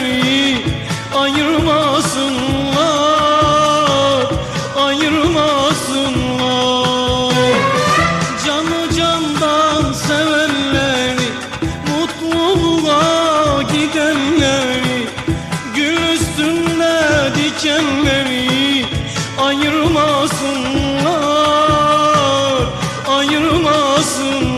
beni ayırmasınlar ayırmasınlar. Canı candan sevenleri mutluluğa gidenleri gül üstünde dikenleri ayırmasınlar ayırmasınlar.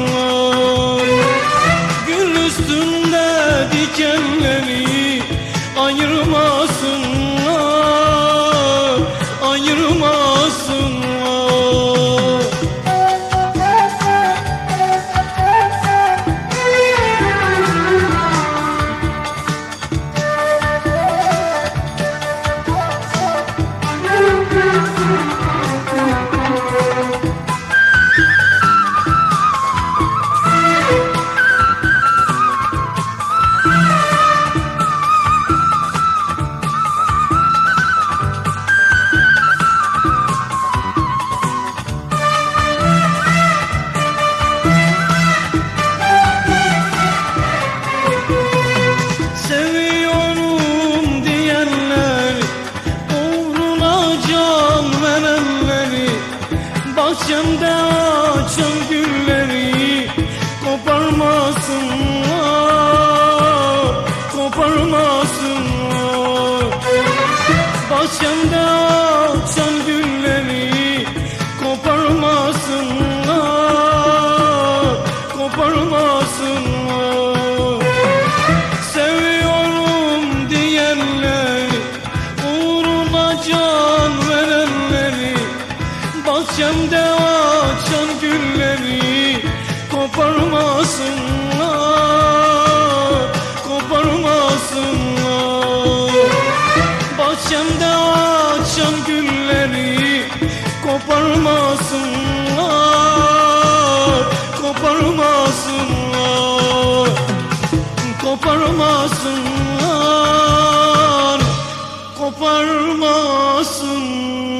Bahçemde açan gülleri Koparmasınlar Koparmasınlar. Bahçemde Bahçemde açan gülleri Koparmasınlar Koparmasınlar Bahçemde açan gülleri Koparmasınlar Koparmasınlar koparmasınlar, koparmasınlar.